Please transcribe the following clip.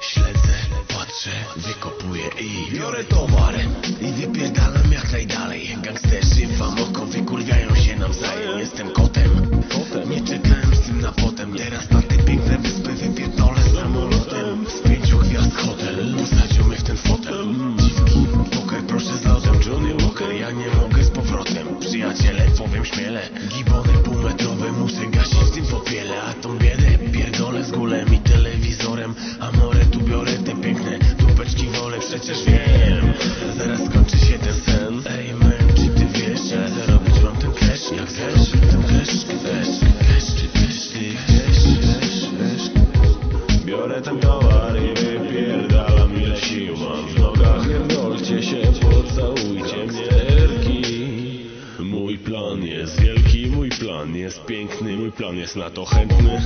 Śledzę, patrzę, wykopuję i biorę towar. I wypierdalam jak najdalej. Gangsterzy wam oko wykurwiają się nawzajem. Jestem kotem, nie czekałem z tym na potem. Teraz na te piękne wyspy wypierdolę samolotem. Z pięciu gwiazd hotel, posadził mnie w ten fotel. Dziwki, poker proszę z lotem Johnny Walker, ja nie mogę z powrotem. Przyjaciele, powiem śmiele. Gibony półmetrowe muszę gasić Biorę ten towar i wypierdalam ile sił mam w nogach. Pierdolcie się, pocałujcie mnie erki Mój plan jest wielki, mój plan jest piękny Mój plan jest na to chętny